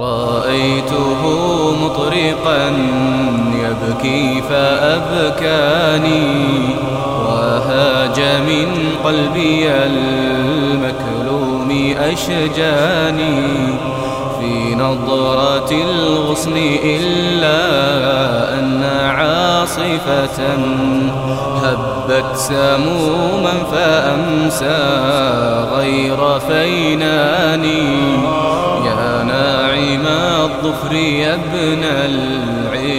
رأيته مطرقا يبكي فأبكاني وهاج من قلبي المكلوم أشجاني. في نظرة الغصن إلا أن عاصفة هبت سموما فأمسى غير فيناني. الظفر يا ابن